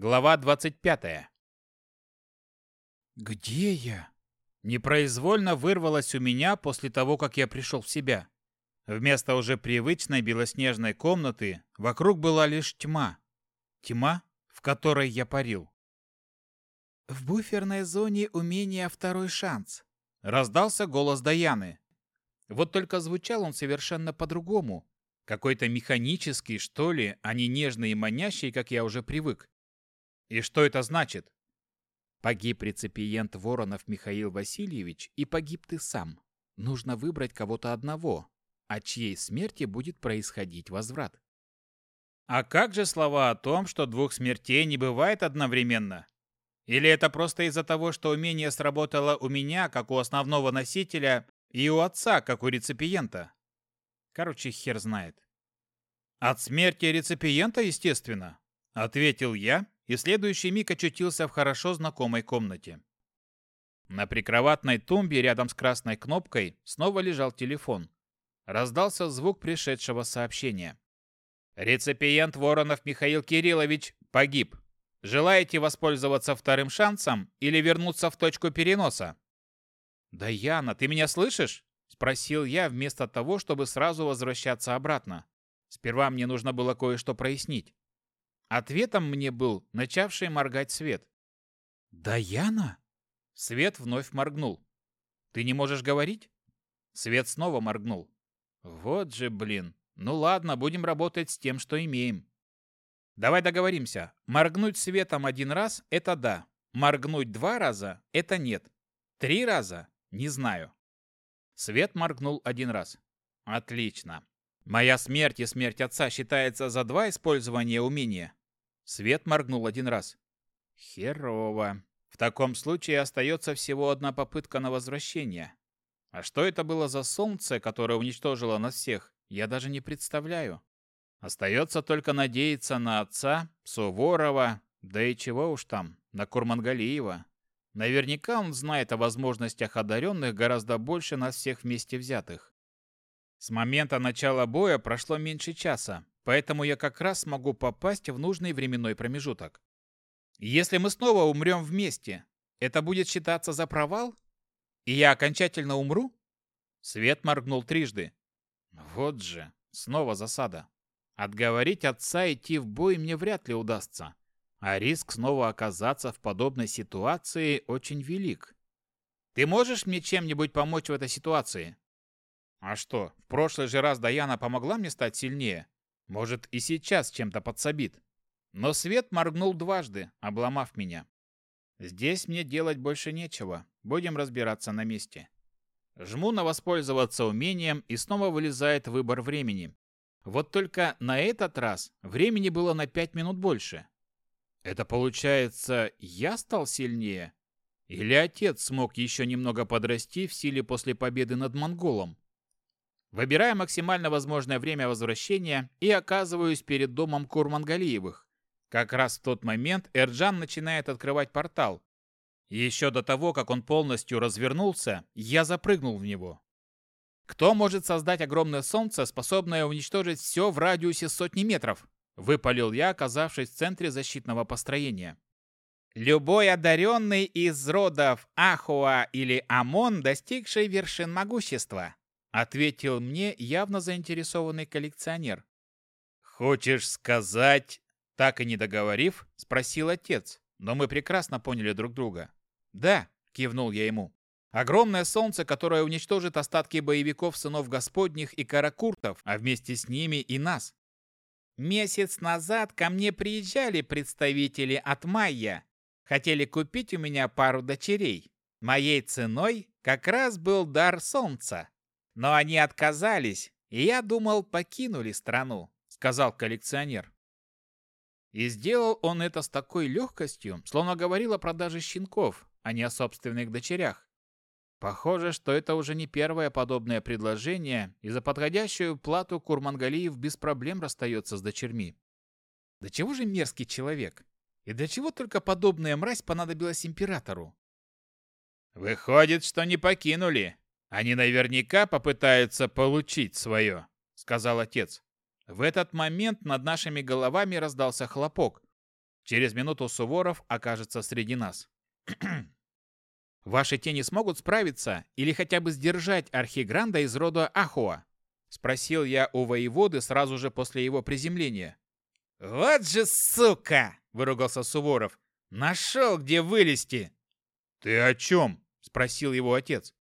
Глава 25. «Где я?» Непроизвольно вырвалось у меня после того, как я пришел в себя. Вместо уже привычной белоснежной комнаты вокруг была лишь тьма. Тьма, в которой я парил. «В буферной зоне умения второй шанс», — раздался голос Даяны. Вот только звучал он совершенно по-другому. Какой-то механический, что ли, а не нежный и манящий, как я уже привык. И что это значит? Погиб реципиент Воронов Михаил Васильевич, и погиб ты сам. Нужно выбрать кого-то одного, от чьей смерти будет происходить возврат. А как же слова о том, что двух смертей не бывает одновременно? Или это просто из-за того, что умение сработало у меня, как у основного носителя, и у отца, как у реципиента? Короче, хер знает. От смерти реципиента, естественно, ответил я, и следующий миг очутился в хорошо знакомой комнате. На прикроватной тумбе рядом с красной кнопкой снова лежал телефон. Раздался звук пришедшего сообщения. «Реципиент Воронов Михаил Кириллович погиб. Желаете воспользоваться вторым шансом или вернуться в точку переноса?» «Да, Яна, ты меня слышишь?» – спросил я вместо того, чтобы сразу возвращаться обратно. Сперва мне нужно было кое-что прояснить. Ответом мне был начавший моргать свет. «Даяна?» Свет вновь моргнул. «Ты не можешь говорить?» Свет снова моргнул. «Вот же, блин. Ну ладно, будем работать с тем, что имеем». «Давай договоримся. Моргнуть светом один раз – это да. Моргнуть два раза – это нет. Три раза – не знаю». Свет моргнул один раз. «Отлично. Моя смерть и смерть отца считается за два использования умения. Свет моргнул один раз. Херово. В таком случае остается всего одна попытка на возвращение. А что это было за солнце, которое уничтожило нас всех, я даже не представляю. Остается только надеяться на отца, Суворова, да и чего уж там, на Курмангалиева. Наверняка он знает о возможностях одаренных гораздо больше нас всех вместе взятых. С момента начала боя прошло меньше часа, Поэтому я как раз могу попасть в нужный временной промежуток. Если мы снова умрем вместе, это будет считаться за провал? И я окончательно умру? Свет моргнул трижды. Вот же, снова засада. Отговорить отца идти в бой мне вряд ли удастся. А риск снова оказаться в подобной ситуации очень велик. Ты можешь мне чем-нибудь помочь в этой ситуации? А что, в прошлый же раз Даяна помогла мне стать сильнее? Может, и сейчас чем-то подсобит. Но свет моргнул дважды, обломав меня. Здесь мне делать больше нечего. Будем разбираться на месте. Жму на воспользоваться умением, и снова вылезает выбор времени. Вот только на этот раз времени было на пять минут больше. Это получается, я стал сильнее? Или отец смог еще немного подрасти в силе после победы над монголом? Выбираю максимально возможное время возвращения и оказываюсь перед домом Курмангалиевых. Как раз в тот момент Эрджан начинает открывать портал. Еще до того, как он полностью развернулся, я запрыгнул в него. Кто может создать огромное солнце, способное уничтожить все в радиусе сотни метров? Выпалил я, оказавшись в центре защитного построения. Любой одаренный из родов Ахуа или Амон, достигший вершин могущества, ответил мне явно заинтересованный коллекционер. Хочешь сказать, так и не договорив, спросил отец. Но мы прекрасно поняли друг друга. Да, кивнул я ему. Огромное солнце, которое уничтожит остатки боевиков сынов Господних и каракуртов, а вместе с ними и нас. Месяц назад ко мне приезжали представители от Майя. Хотели купить у меня пару дочерей. Моей ценой как раз был дар солнца но они отказались, и я думал, покинули страну», — сказал коллекционер. И сделал он это с такой легкостью, словно говорил о продаже щенков, а не о собственных дочерях. Похоже, что это уже не первое подобное предложение, и за подходящую плату Курмангалиев без проблем расстается с дочерьми. Да чего же мерзкий человек? И для чего только подобная мразь понадобилась императору? «Выходит, что не покинули», они наверняка попытаются получить свое», — сказал отец. В этот момент над нашими головами раздался хлопок. Через минуту Суворов окажется среди нас. «Ваши тени смогут справиться или хотя бы сдержать Архигранда из рода Ахуа?» — спросил я у воеводы сразу же после его приземления. «Вот же сука!» — выругался Суворов. «Нашел, где вылезти!» «Ты о чем?» — спросил его отец.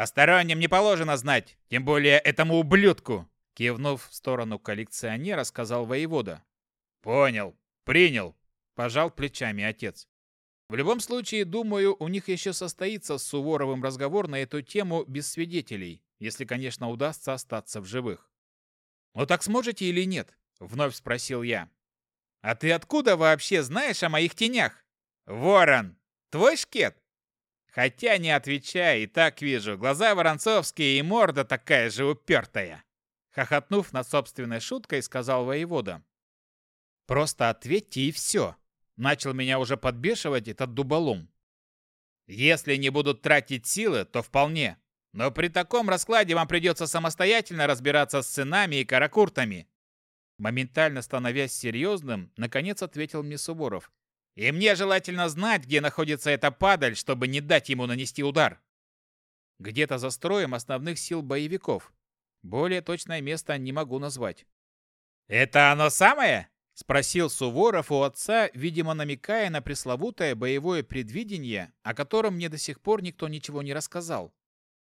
«Посторонним не положено знать, тем более этому ублюдку!» Кивнув в сторону коллекционера, сказал воевода. «Понял, принял!» – пожал плечами отец. В любом случае, думаю, у них еще состоится с Суворовым разговор на эту тему без свидетелей, если, конечно, удастся остаться в живых. «Ну так сможете или нет?» – вновь спросил я. «А ты откуда вообще знаешь о моих тенях?» «Ворон, твой шкет?» хотя не отвечая и так вижу, глаза Воронцовские и морда такая же упертая!» Хохотнув над собственной шуткой, сказал воевода. «Просто ответьте и все!» Начал меня уже подбешивать этот дуболом. «Если не будут тратить силы, то вполне. Но при таком раскладе вам придется самостоятельно разбираться с ценами и каракуртами!» Моментально становясь серьезным, наконец ответил мне Суворов. И мне желательно знать, где находится эта падаль, чтобы не дать ему нанести удар. Где-то за строем основных сил боевиков. Более точное место не могу назвать. «Это оно самое?» – спросил Суворов у отца, видимо, намекая на пресловутое боевое предвидение, о котором мне до сих пор никто ничего не рассказал.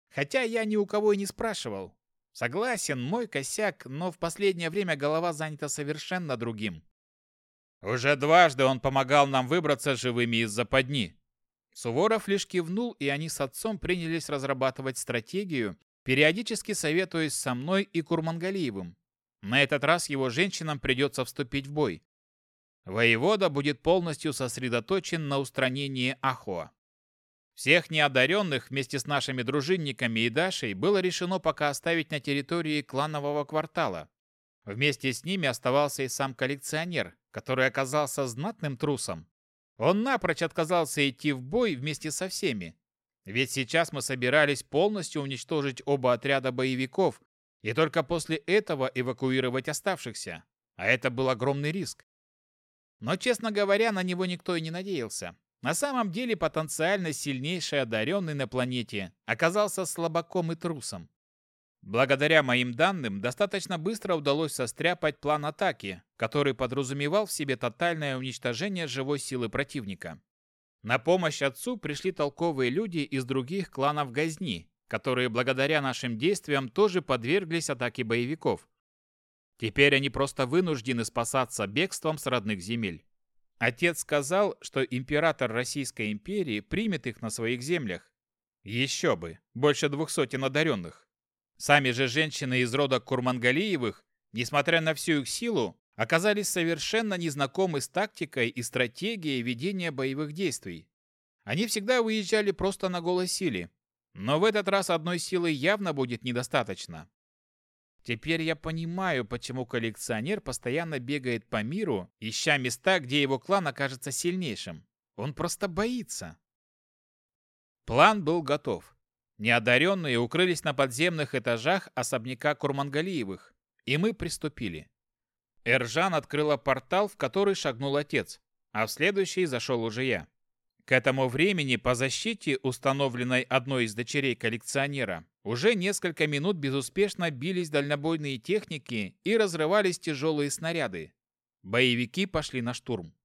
Хотя я ни у кого и не спрашивал. Согласен, мой косяк, но в последнее время голова занята совершенно другим. Уже дважды он помогал нам выбраться живыми из западни. Суворов лишь кивнул, и они с отцом принялись разрабатывать стратегию, периодически советуясь со мной и Курмангалиевым. На этот раз его женщинам придется вступить в бой. Воевода будет полностью сосредоточен на устранении Ахоа. Всех неодаренных вместе с нашими дружинниками и Дашей было решено пока оставить на территории кланового квартала, Вместе с ними оставался и сам коллекционер, который оказался знатным трусом. Он напрочь отказался идти в бой вместе со всеми. Ведь сейчас мы собирались полностью уничтожить оба отряда боевиков и только после этого эвакуировать оставшихся. А это был огромный риск. Но, честно говоря, на него никто и не надеялся. На самом деле потенциально сильнейший одаренный на планете оказался слабаком и трусом. Благодаря моим данным, достаточно быстро удалось состряпать план атаки, который подразумевал в себе тотальное уничтожение живой силы противника. На помощь отцу пришли толковые люди из других кланов Газни, которые благодаря нашим действиям тоже подверглись атаке боевиков. Теперь они просто вынуждены спасаться бегством с родных земель. Отец сказал, что император Российской империи примет их на своих землях. Еще бы, больше двух сотен одаренных. Сами же женщины из рода Курмангалиевых, несмотря на всю их силу, оказались совершенно незнакомы с тактикой и стратегией ведения боевых действий. Они всегда выезжали просто на голой силе, но в этот раз одной силы явно будет недостаточно. Теперь я понимаю, почему коллекционер постоянно бегает по миру, ища места, где его клан окажется сильнейшим. Он просто боится. План был готов. Неодаренные укрылись на подземных этажах особняка Курмангалиевых, и мы приступили. Эржан открыла портал, в который шагнул отец, а в следующий зашел уже я. К этому времени по защите, установленной одной из дочерей коллекционера, уже несколько минут безуспешно бились дальнобойные техники и разрывались тяжелые снаряды. Боевики пошли на штурм.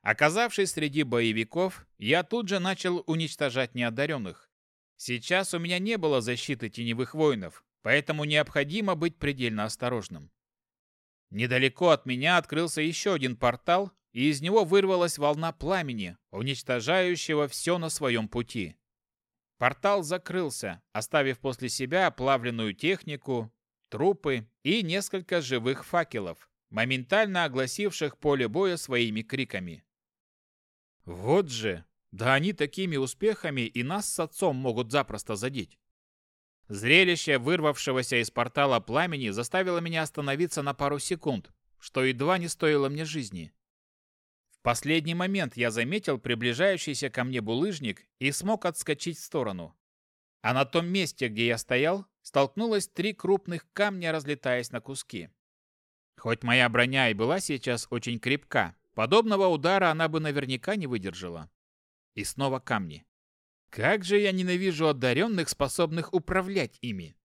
Оказавшись среди боевиков, я тут же начал уничтожать неодаренных. Сейчас у меня не было защиты теневых воинов, поэтому необходимо быть предельно осторожным. Недалеко от меня открылся еще один портал, и из него вырвалась волна пламени, уничтожающего все на своем пути. Портал закрылся, оставив после себя оплавленную технику, трупы и несколько живых факелов, моментально огласивших поле боя своими криками. Вот же, да они такими успехами и нас с отцом могут запросто задеть. Зрелище вырвавшегося из портала пламени заставило меня остановиться на пару секунд, что едва не стоило мне жизни. В последний момент я заметил приближающийся ко мне булыжник и смог отскочить в сторону. А на том месте, где я стоял, столкнулось три крупных камня, разлетаясь на куски. Хоть моя броня и была сейчас очень крепка, подобного удара она бы наверняка не выдержала и снова камни. Как же я ненавижу одаренных, способных управлять ими.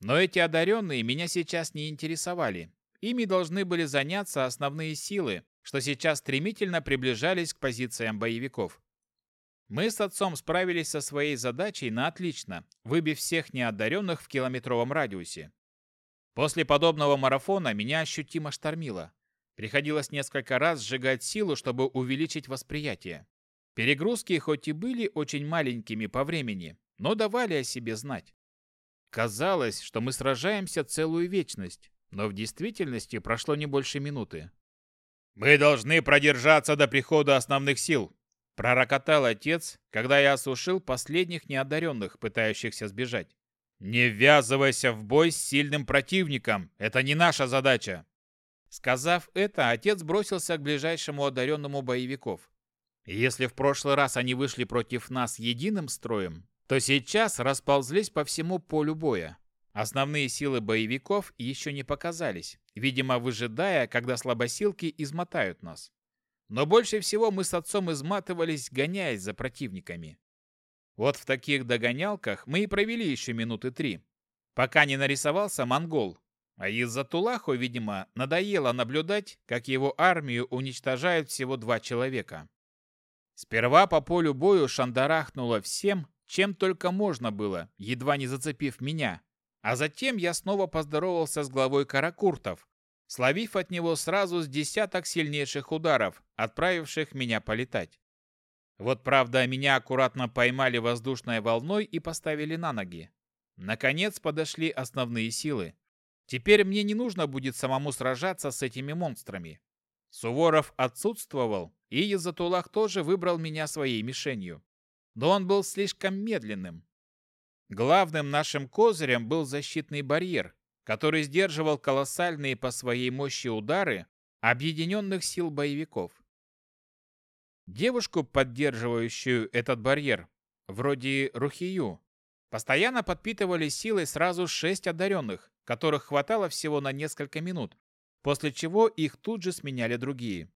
Но эти одаренные меня сейчас не интересовали. Ими должны были заняться основные силы, что сейчас стремительно приближались к позициям боевиков. Мы с отцом справились со своей задачей на отлично, выбив всех неодаренных в километровом радиусе. После подобного марафона меня ощутимо штормило. Приходилось несколько раз сжигать силу, чтобы увеличить восприятие. Перегрузки хоть и были очень маленькими по времени, но давали о себе знать. Казалось, что мы сражаемся целую вечность, но в действительности прошло не больше минуты. «Мы должны продержаться до прихода основных сил», – пророкотал отец, когда я осушил последних неодаренных, пытающихся сбежать. «Не ввязывайся в бой с сильным противником, это не наша задача!» Сказав это, отец бросился к ближайшему одаренному боевиков. Если в прошлый раз они вышли против нас единым строем, то сейчас расползлись по всему полю боя. Основные силы боевиков еще не показались, видимо, выжидая, когда слабосилки измотают нас. Но больше всего мы с отцом изматывались, гоняясь за противниками. Вот в таких догонялках мы и провели еще минуты три, пока не нарисовался монгол. А из-за Тулахо, видимо, надоело наблюдать, как его армию уничтожают всего два человека. Сперва по полю бою шандарахнуло всем, чем только можно было, едва не зацепив меня. А затем я снова поздоровался с главой Каракуртов, словив от него сразу с десяток сильнейших ударов, отправивших меня полетать. Вот правда, меня аккуратно поймали воздушной волной и поставили на ноги. Наконец подошли основные силы. Теперь мне не нужно будет самому сражаться с этими монстрами. Суворов отсутствовал, и Изатулах тоже выбрал меня своей мишенью. Но он был слишком медленным. Главным нашим козырем был защитный барьер, который сдерживал колоссальные по своей мощи удары объединенных сил боевиков. Девушку, поддерживающую этот барьер, вроде Рухию, постоянно подпитывали силой сразу шесть одаренных, которых хватало всего на несколько минут после чего их тут же сменяли другие.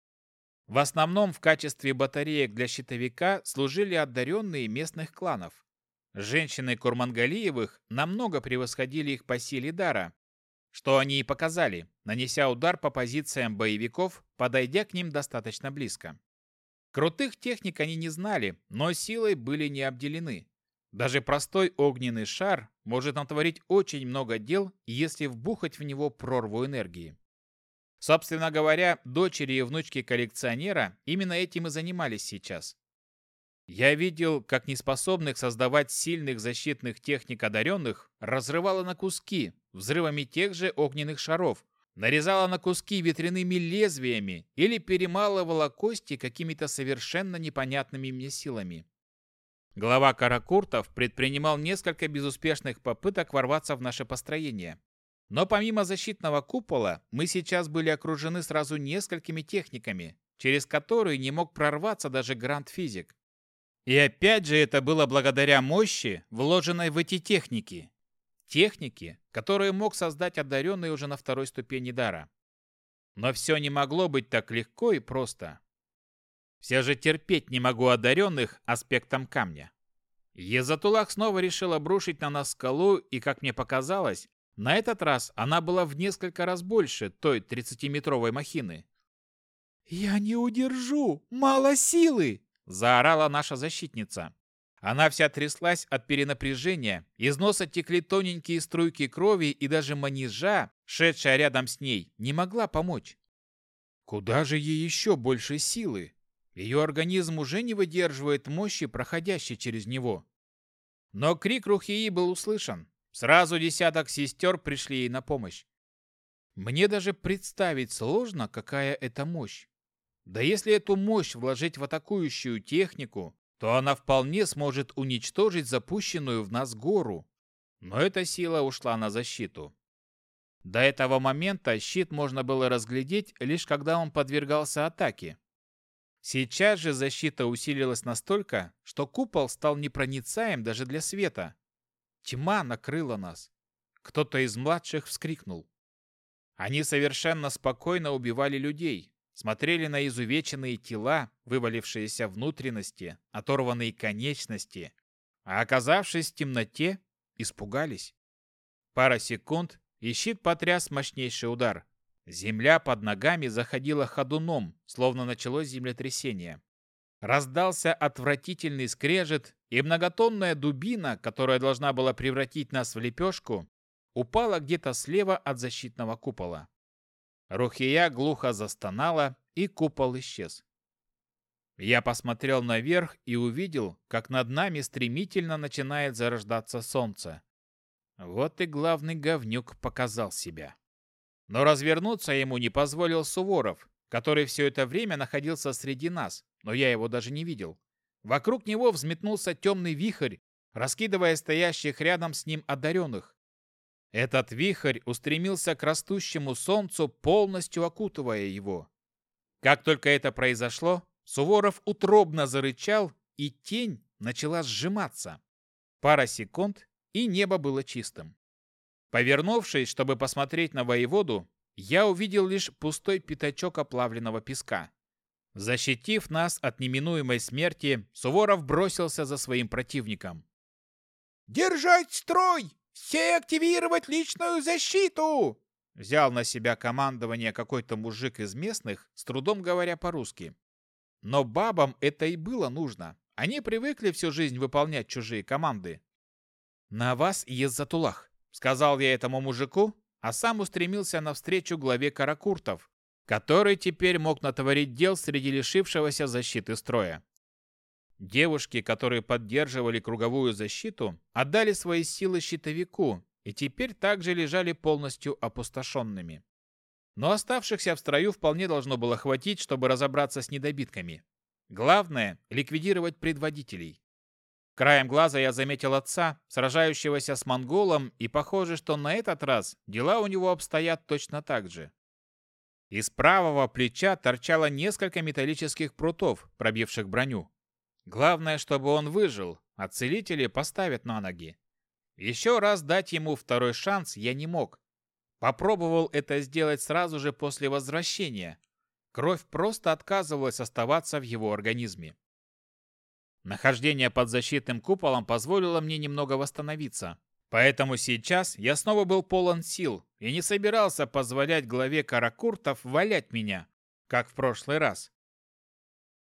В основном в качестве батареек для щитовика служили одаренные местных кланов. Женщины Курмангалиевых намного превосходили их по силе дара, что они и показали, нанеся удар по позициям боевиков, подойдя к ним достаточно близко. Крутых техник они не знали, но силой были не обделены. Даже простой огненный шар может натворить очень много дел, если вбухать в него прорву энергии. Собственно говоря, дочери и внучки коллекционера именно этим и занимались сейчас. Я видел, как неспособных создавать сильных защитных техник одаренных разрывало на куски взрывами тех же огненных шаров, нарезала на куски ветряными лезвиями или перемалывала кости какими-то совершенно непонятными мне силами. Глава Каракуртов предпринимал несколько безуспешных попыток ворваться в наше построение. Но помимо защитного купола, мы сейчас были окружены сразу несколькими техниками, через которые не мог прорваться даже гранд-физик. И опять же это было благодаря мощи, вложенной в эти техники. Техники, которые мог создать одаренный уже на второй ступени дара. Но все не могло быть так легко и просто. Все же терпеть не могу одаренных аспектом камня. Езатулах снова решил обрушить на нас скалу и, как мне показалось, на этот раз она была в несколько раз больше той 30-метровой махины. «Я не удержу! Мало силы!» – заорала наша защитница. Она вся тряслась от перенапряжения, из носа текли тоненькие струйки крови, и даже манижа, шедшая рядом с ней, не могла помочь. Куда же ей еще больше силы? Ее организм уже не выдерживает мощи, проходящей через него. Но крик Рухии был услышан. Сразу десяток сестер пришли ей на помощь. Мне даже представить сложно, какая это мощь. Да если эту мощь вложить в атакующую технику, то она вполне сможет уничтожить запущенную в нас гору. Но эта сила ушла на защиту. До этого момента щит можно было разглядеть, лишь когда он подвергался атаке. Сейчас же защита усилилась настолько, что купол стал непроницаем даже для света. Тьма накрыла нас. Кто-то из младших вскрикнул. Они совершенно спокойно убивали людей, смотрели на изувеченные тела, вывалившиеся внутренности, оторванные конечности, а оказавшись в темноте, испугались. Пара секунд, и щит потряс мощнейший удар. Земля под ногами заходила ходуном, словно началось землетрясение раздался отвратительный скрежет, и многотонная дубина, которая должна была превратить нас в лепешку, упала где-то слева от защитного купола. Рухия глухо застонала, и купол исчез. Я посмотрел наверх и увидел, как над нами стремительно начинает зарождаться солнце. Вот и главный говнюк показал себя. Но развернуться ему не позволил Суворов, который все это время находился среди нас, но я его даже не видел. Вокруг него взметнулся темный вихрь, раскидывая стоящих рядом с ним одаренных. Этот вихрь устремился к растущему солнцу, полностью окутывая его. Как только это произошло, Суворов утробно зарычал, и тень начала сжиматься. Пара секунд, и небо было чистым. Повернувшись, чтобы посмотреть на воеводу, я увидел лишь пустой пятачок оплавленного песка. Защитив нас от неминуемой смерти, Суворов бросился за своим противником. «Держать строй! Все активировать личную защиту!» Взял на себя командование какой-то мужик из местных, с трудом говоря по-русски. Но бабам это и было нужно. Они привыкли всю жизнь выполнять чужие команды. «На вас ест затулах», — сказал я этому мужику, а сам устремился навстречу главе каракуртов, который теперь мог натворить дел среди лишившегося защиты строя. Девушки, которые поддерживали круговую защиту, отдали свои силы щитовику и теперь также лежали полностью опустошенными. Но оставшихся в строю вполне должно было хватить, чтобы разобраться с недобитками. Главное – ликвидировать предводителей. Краем глаза я заметил отца, сражающегося с монголом, и похоже, что на этот раз дела у него обстоят точно так же. Из правого плеча торчало несколько металлических прутов, пробивших броню. Главное, чтобы он выжил, а целители поставят на ноги. Еще раз дать ему второй шанс я не мог. Попробовал это сделать сразу же после возвращения. Кровь просто отказывалась оставаться в его организме. Нахождение под защитным куполом позволило мне немного восстановиться. Поэтому сейчас я снова был полон сил и не собирался позволять главе каракуртов валять меня, как в прошлый раз.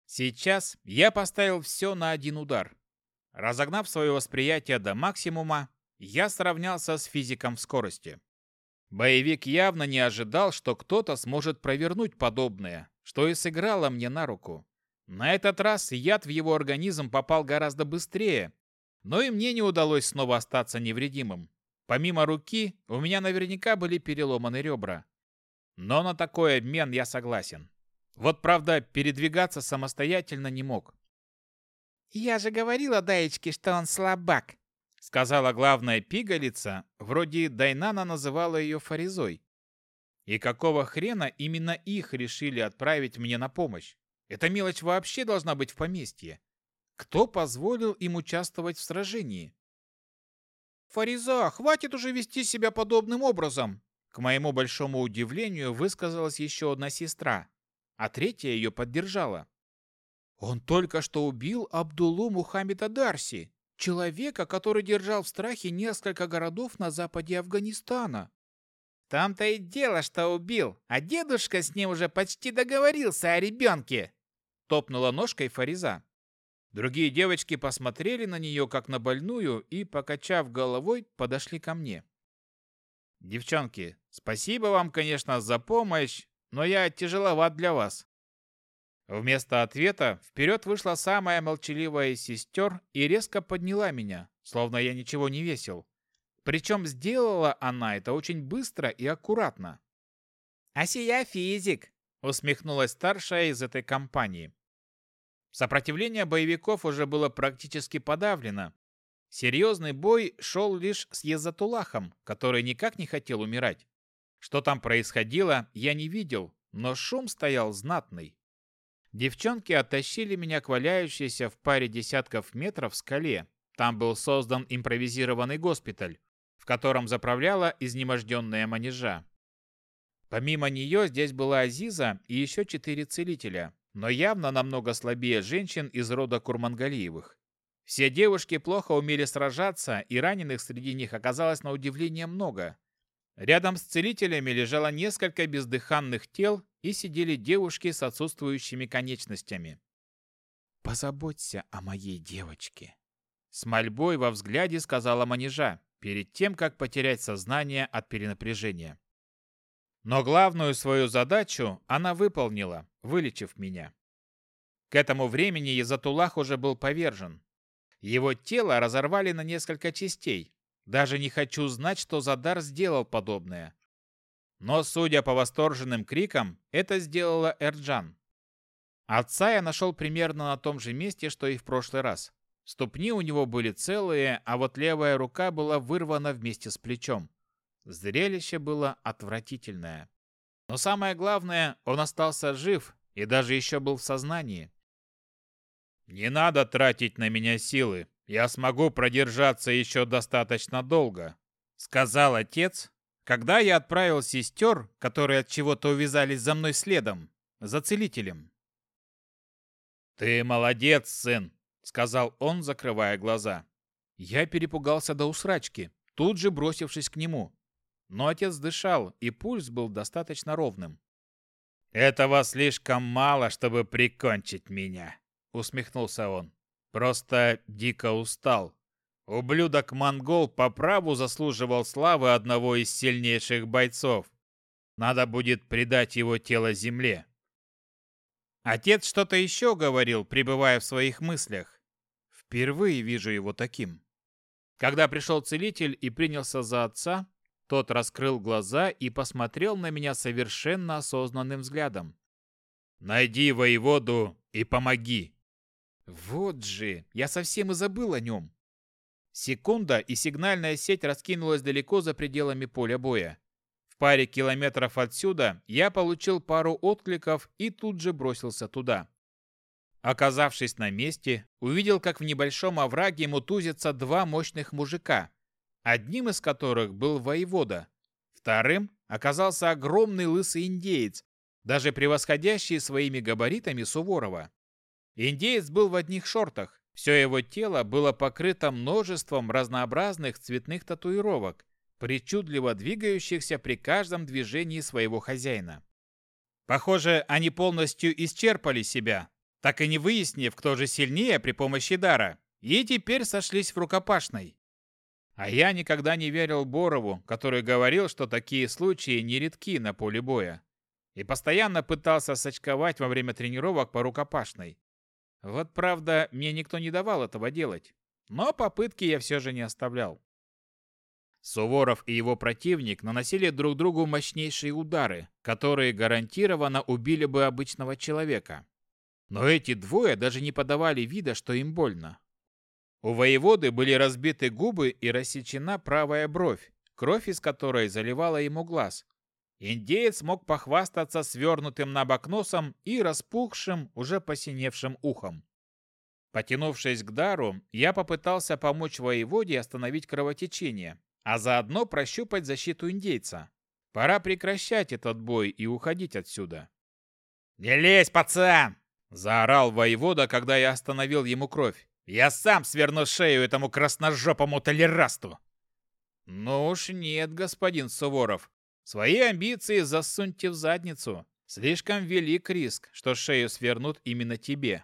Сейчас я поставил все на один удар. Разогнав свое восприятие до максимума, я сравнялся с физиком в скорости. Боевик явно не ожидал, что кто-то сможет провернуть подобное, что и сыграло мне на руку. На этот раз яд в его организм попал гораздо быстрее, но и мне не удалось снова остаться невредимым. Помимо руки, у меня наверняка были переломаны ребра. Но на такой обмен я согласен. Вот правда, передвигаться самостоятельно не мог. «Я же говорила Даечке, что он слабак», — сказала главная пигалица, вроде Дайнана называла ее Фаризой. И какого хрена именно их решили отправить мне на помощь? Эта мелочь вообще должна быть в поместье. Кто позволил им участвовать в сражении? «Фариза, хватит уже вести себя подобным образом!» К моему большому удивлению высказалась еще одна сестра, а третья ее поддержала. «Он только что убил Абдулу Мухаммеда Дарси, человека, который держал в страхе несколько городов на западе Афганистана. Там-то и дело, что убил, а дедушка с ним уже почти договорился о ребенке!» Топнула ножкой Фариза. Другие девочки посмотрели на нее, как на больную, и, покачав головой, подошли ко мне. «Девчонки, спасибо вам, конечно, за помощь, но я тяжеловат для вас». Вместо ответа вперед вышла самая молчаливая из сестер и резко подняла меня, словно я ничего не весил. Причем сделала она это очень быстро и аккуратно. «А сия физик!» – усмехнулась старшая из этой компании. Сопротивление боевиков уже было практически подавлено. Серьезный бой шел лишь с Езатулахом, который никак не хотел умирать. Что там происходило, я не видел, но шум стоял знатный. Девчонки оттащили меня к валяющейся в паре десятков метров скале. Там был создан импровизированный госпиталь в котором заправляла изнеможденная манежа. Помимо нее здесь была Азиза и еще четыре целителя, но явно намного слабее женщин из рода Курмангалиевых. Все девушки плохо умели сражаться, и раненых среди них оказалось на удивление много. Рядом с целителями лежало несколько бездыханных тел и сидели девушки с отсутствующими конечностями. «Позаботься о моей девочке», — с мольбой во взгляде сказала манежа перед тем, как потерять сознание от перенапряжения. Но главную свою задачу она выполнила, вылечив меня. К этому времени Язатулах уже был повержен. Его тело разорвали на несколько частей. Даже не хочу знать, что Задар сделал подобное. Но, судя по восторженным крикам, это сделала Эрджан. Отца я нашел примерно на том же месте, что и в прошлый раз. Ступни у него были целые, а вот левая рука была вырвана вместе с плечом. Зрелище было отвратительное. Но самое главное, он остался жив и даже еще был в сознании. «Не надо тратить на меня силы. Я смогу продержаться еще достаточно долго», — сказал отец, когда я отправил сестер, которые от чего-то увязались за мной следом, за целителем. «Ты молодец, сын сказал он, закрывая глаза. Я перепугался до усрачки, тут же бросившись к нему. Но отец дышал, и пульс был достаточно ровным. «Этого слишком мало, чтобы прикончить меня», — усмехнулся он. «Просто дико устал. Ублюдок-монгол по праву заслуживал славы одного из сильнейших бойцов. Надо будет предать его тело земле. Отец что-то еще говорил, пребывая в своих мыслях. Впервые вижу его таким. Когда пришел целитель и принялся за отца, тот раскрыл глаза и посмотрел на меня совершенно осознанным взглядом. «Найди воеводу и помоги!» «Вот же! Я совсем и забыл о нем!» Секунда, и сигнальная сеть раскинулась далеко за пределами поля боя. В паре километров отсюда я получил пару откликов и тут же бросился туда. Оказавшись на месте, увидел, как в небольшом овраге мутузятся два мощных мужика, одним из которых был воевода, вторым оказался огромный лысый индеец, даже превосходящий своими габаритами Суворова. Индеец был в одних шортах, все его тело было покрыто множеством разнообразных цветных татуировок, причудливо двигающихся при каждом движении своего хозяина. Похоже, они полностью исчерпали себя, так и не выяснив, кто же сильнее при помощи дара, и теперь сошлись в рукопашной. А я никогда не верил Борову, который говорил, что такие случаи нередки на поле боя. И постоянно пытался сочковать во время тренировок по рукопашной. Вот правда, мне никто не давал этого делать. Но попытки я все же не оставлял. Суворов и его противник наносили друг другу мощнейшие удары, которые гарантированно убили бы обычного человека. Но эти двое даже не подавали вида, что им больно. У воеводы были разбиты губы и рассечена правая бровь, кровь из которой заливала ему глаз. Индеец мог похвастаться свернутым на бок носом и распухшим, уже посиневшим ухом. Потянувшись к дару, я попытался помочь воеводе остановить кровотечение, а заодно прощупать защиту индейца. Пора прекращать этот бой и уходить отсюда. «Не лезь, пацан!» – заорал воевода, когда я остановил ему кровь. «Я сам сверну шею этому красножопому толерасту!» «Ну уж нет, господин Суворов. Свои амбиции засуньте в задницу. Слишком велик риск, что шею свернут именно тебе».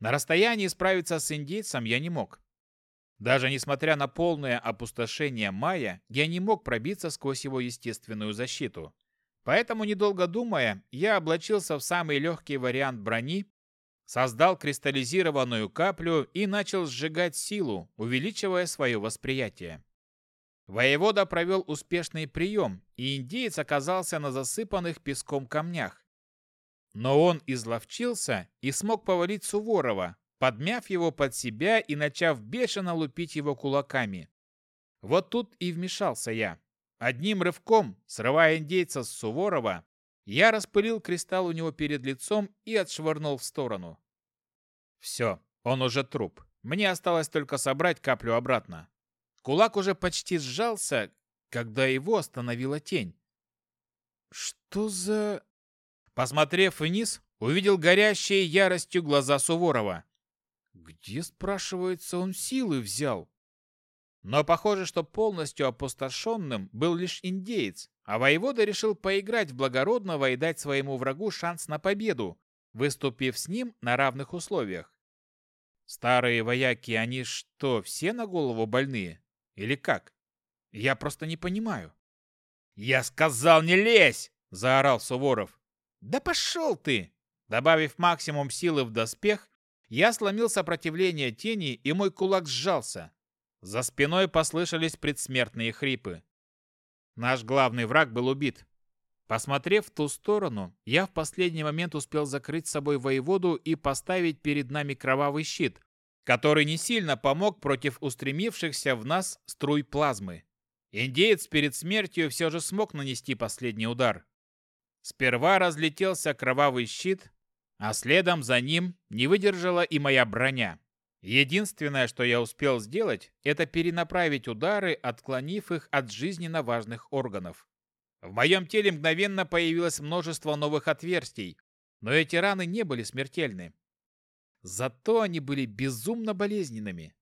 На расстоянии справиться с индейцем я не мог. Даже несмотря на полное опустошение Мая, я не мог пробиться сквозь его естественную защиту. Поэтому, недолго думая, я облачился в самый легкий вариант брони, создал кристаллизированную каплю и начал сжигать силу, увеличивая свое восприятие. Воевода провел успешный прием, и индеец оказался на засыпанных песком камнях. Но он изловчился и смог повалить Суворова, подмяв его под себя и начав бешено лупить его кулаками. Вот тут и вмешался я. Одним рывком, срывая индейца с Суворова, я распылил кристалл у него перед лицом и отшвырнул в сторону. Все, он уже труп. Мне осталось только собрать каплю обратно. Кулак уже почти сжался, когда его остановила тень. Что за... Посмотрев вниз, увидел горящие яростью глаза Суворова. Где, спрашивается, он силы взял? Но похоже, что полностью опустошенным был лишь индеец, а воевода решил поиграть в благородного и дать своему врагу шанс на победу, выступив с ним на равных условиях. Старые вояки, они что, все на голову больные? Или как? Я просто не понимаю. «Я сказал, не лезь!» – заорал Суворов. «Да пошел ты!» Добавив максимум силы в доспех, я сломил сопротивление тени, и мой кулак сжался. За спиной послышались предсмертные хрипы. Наш главный враг был убит. Посмотрев в ту сторону, я в последний момент успел закрыть с собой воеводу и поставить перед нами кровавый щит, который не сильно помог против устремившихся в нас струй плазмы. Индеец перед смертью все же смог нанести последний удар. Сперва разлетелся кровавый щит, а следом за ним не выдержала и моя броня. Единственное, что я успел сделать, это перенаправить удары, отклонив их от жизненно важных органов. В моем теле мгновенно появилось множество новых отверстий, но эти раны не были смертельны. Зато они были безумно болезненными.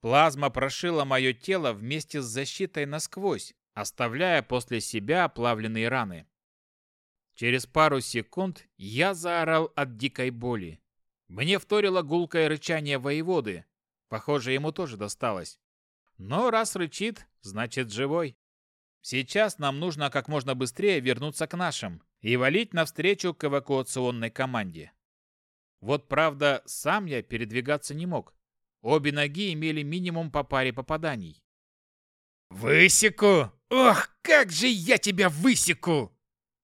Плазма прошила мое тело вместе с защитой насквозь, оставляя после себя оплавленные раны. Через пару секунд я заорал от дикой боли. Мне вторило гулкое рычание воеводы. Похоже, ему тоже досталось. Но раз рычит, значит живой. Сейчас нам нужно как можно быстрее вернуться к нашим и валить навстречу к эвакуационной команде. Вот правда, сам я передвигаться не мог. Обе ноги имели минимум по паре попаданий. «Высеку! Ох, как же я тебя высеку!»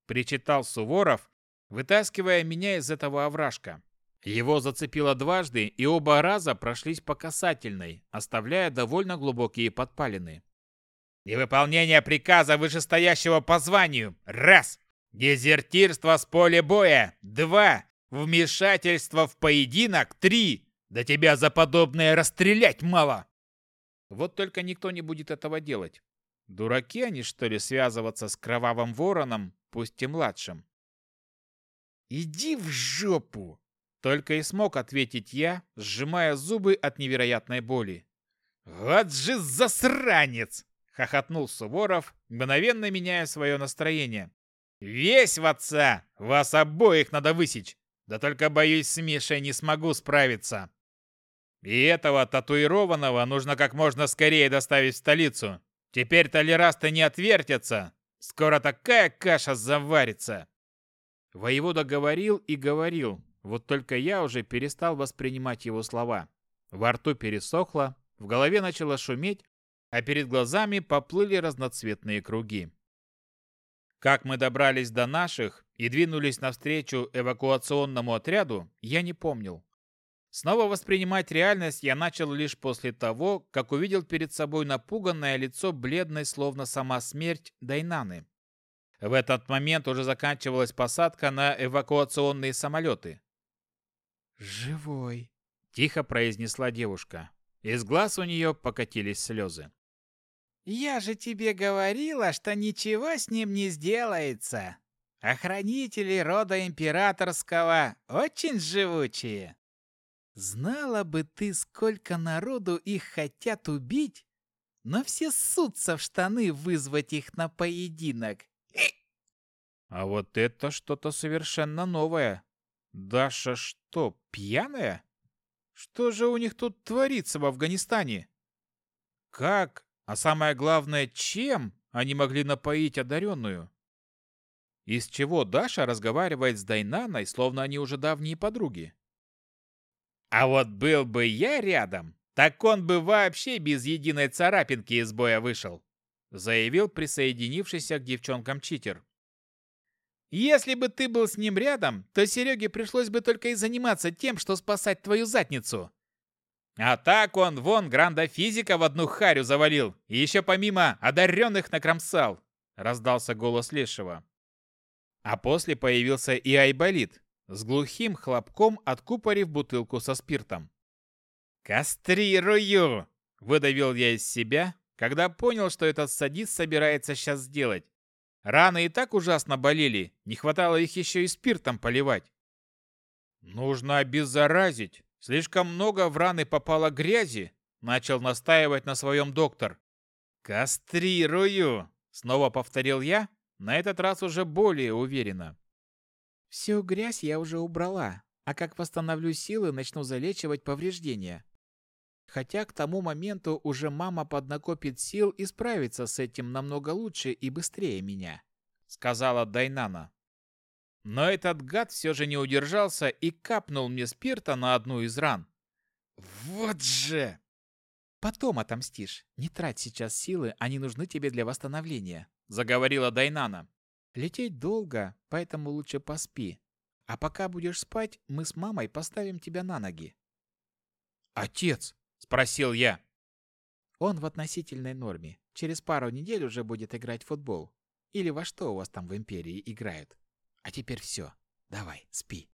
причитал Суворов, вытаскивая меня из этого овражка. Его зацепило дважды, и оба раза прошлись по касательной, оставляя довольно глубокие подпалины. И Невыполнение приказа вышестоящего по званию. Раз. Дезертирство с поля боя. Два. Вмешательство в поединок. Три. Да тебя за подобное расстрелять мало. Вот только никто не будет этого делать. Дураки они, что ли, связываться с кровавым вороном пусть и младшим. «Иди в жопу!» Только и смог ответить я, сжимая зубы от невероятной боли. «Вот же засранец!» — хохотнул Суворов, мгновенно меняя свое настроение. «Весь в отца! Вас обоих надо высечь! Да только, боюсь, с Мишей не смогу справиться!» «И этого татуированного нужно как можно скорее доставить в столицу. Теперь толерасты не отвертятся, Скоро такая каша заварится!» Воевода говорил и говорил, вот только я уже перестал воспринимать его слова. Во рту пересохло, в голове начало шуметь, а перед глазами поплыли разноцветные круги. Как мы добрались до наших и двинулись навстречу эвакуационному отряду, я не помнил. Снова воспринимать реальность я начал лишь после того, как увидел перед собой напуганное лицо бледной, словно сама смерть, Дайнаны. В этот момент уже заканчивалась посадка на эвакуационные самолеты. «Живой», — тихо произнесла девушка. Из глаз у нее покатились слезы. «Я же тебе говорила, что ничего с ним не сделается. Охранители рода императорского очень живучие». Знала бы ты, сколько народу их хотят убить, но все ссутся в штаны вызвать их на поединок. А вот это что-то совершенно новое. Даша что, пьяная? Что же у них тут творится в Афганистане? Как, а самое главное, чем они могли напоить одаренную? Из чего Даша разговаривает с Дайнаной, словно они уже давние подруги? А вот был бы я рядом, так он бы вообще без единой царапинки из боя вышел, заявил присоединившийся к девчонкам читер. Если бы ты был с ним рядом, то Сереге пришлось бы только и заниматься тем, что спасать твою задницу. А так он вон гранда физика в одну харю завалил, и еще помимо одаренных накромсал, раздался голос Лешего. А после появился и Айболит, с глухим хлопком откупорив бутылку со спиртом. «Кастрирую!» – выдавил я из себя, когда понял, что этот садист собирается сейчас сделать. Раны и так ужасно болели, не хватало их еще и спиртом поливать. «Нужно обеззаразить. Слишком много в раны попало грязи», – начал настаивать на своем доктор. «Кастрирую!» – снова повторил я, на этот раз уже более уверенно. Всю грязь я уже убрала, а как восстановлю силы, начну залечивать повреждения. Хотя к тому моменту уже мама поднакопит сил и справится с этим намного лучше и быстрее меня», — сказала Дайнана. Но этот гад все же не удержался и капнул мне спирта на одну из ран. «Вот же!» «Потом отомстишь. Не трать сейчас силы, они нужны тебе для восстановления», — заговорила Дайнана. Лететь долго, поэтому лучше поспи. А пока будешь спать, мы с мамой поставим тебя на ноги. Отец, спросил я. Он в относительной норме. Через пару недель уже будет играть в футбол. Или во что у вас там в империи играют. А теперь все. Давай, спи.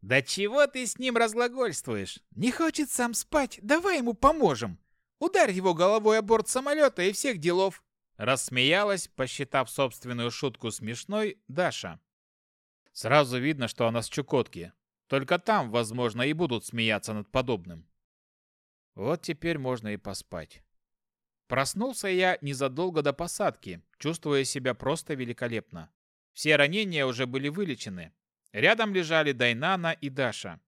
Да чего ты с ним разглагольствуешь? Не хочет сам спать. Давай ему поможем. Ударь его головой о борт самолета и всех делов. Рассмеялась, посчитав собственную шутку смешной, Даша. Сразу видно, что она с Чукотки. Только там, возможно, и будут смеяться над подобным. Вот теперь можно и поспать. Проснулся я незадолго до посадки, чувствуя себя просто великолепно. Все ранения уже были вылечены. Рядом лежали Дайнана и Даша.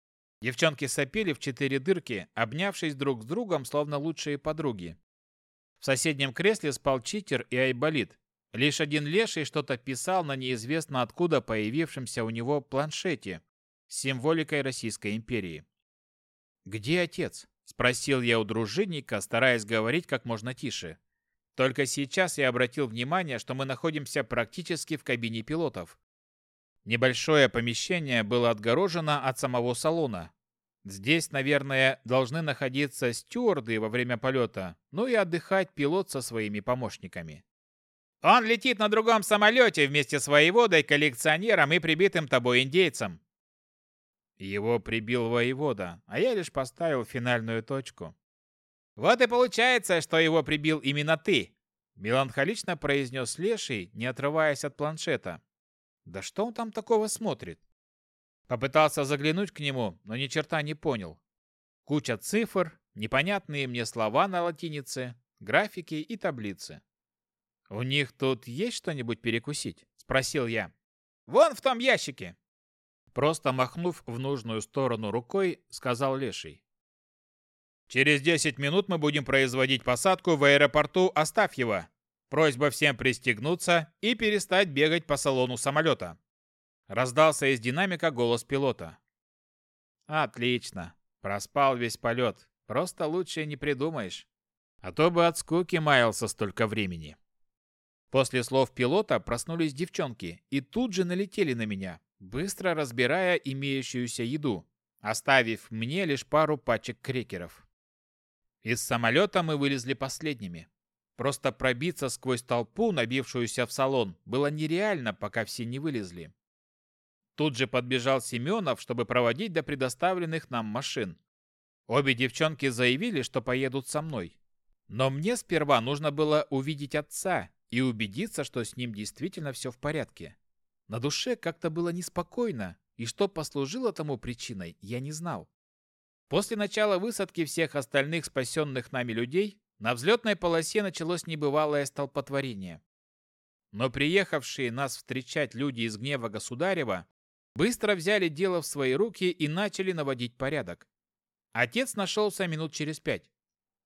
Девчонки сопели в четыре дырки, обнявшись друг с другом, словно лучшие подруги. В соседнем кресле спал читер и Айболит. Лишь один леший что-то писал на неизвестно откуда появившемся у него планшете с символикой Российской империи. «Где отец?» – спросил я у дружинника, стараясь говорить как можно тише. Только сейчас я обратил внимание, что мы находимся практически в кабине пилотов. Небольшое помещение было отгорожено от самого салона, Здесь, наверное, должны находиться стюарды во время полета, ну и отдыхать пилот со своими помощниками. Он летит на другом самолете вместе с воеводой, коллекционером и прибитым тобой индейцем. Его прибил воевода, а я лишь поставил финальную точку. Вот и получается, что его прибил именно ты, меланхолично произнес Леший, не отрываясь от планшета. Да что он там такого смотрит? Попытался заглянуть к нему, но ни черта не понял. Куча цифр, непонятные мне слова на латинице, графики и таблицы. «У них тут есть что-нибудь перекусить?» – спросил я. «Вон в том ящике!» Просто махнув в нужную сторону рукой, сказал Леший. «Через 10 минут мы будем производить посадку в аэропорту Оставьева. Просьба всем пристегнуться и перестать бегать по салону самолета». Раздался из динамика голос пилота. «Отлично. Проспал весь полет. Просто лучше не придумаешь. А то бы от скуки маялся столько времени». После слов пилота проснулись девчонки и тут же налетели на меня, быстро разбирая имеющуюся еду, оставив мне лишь пару пачек крекеров. Из самолета мы вылезли последними. Просто пробиться сквозь толпу, набившуюся в салон, было нереально, пока все не вылезли. Тут же подбежал Семенов, а чтобы проводить до предоставленных нам машин. Обе девчонки заявили, что поедут со мной. Но мне сперва нужно было увидеть отца и убедиться, что с ним действительно все в порядке. На душе как-то было неспокойно, и что послужило тому причиной, я не знал. После начала высадки всех остальных спасенных нами людей, на взлетной полосе началось небывалое столпотворение. Но приехавшие нас встречать люди из гнева государева быстро взяли дело в свои руки и начали наводить порядок. Отец нашелся минут через пять.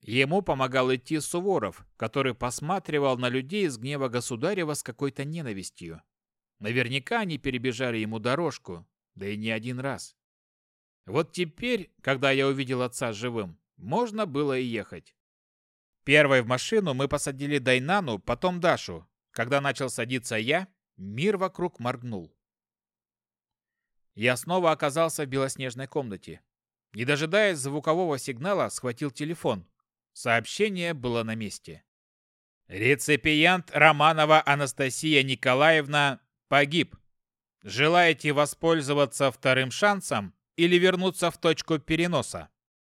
Ему помогал идти Суворов, который посматривал на людей из гнева государева с какой-то ненавистью. Наверняка они перебежали ему дорожку, да и не один раз. Вот теперь, когда я увидел отца живым, можно было и ехать. Первой в машину мы посадили Дайнану, потом Дашу. Когда начал садиться я, мир вокруг моргнул. Я снова оказался в белоснежной комнате. Не дожидаясь звукового сигнала, схватил телефон. Сообщение было на месте. Реципиент Романова Анастасия Николаевна погиб. Желаете воспользоваться вторым шансом или вернуться в точку переноса?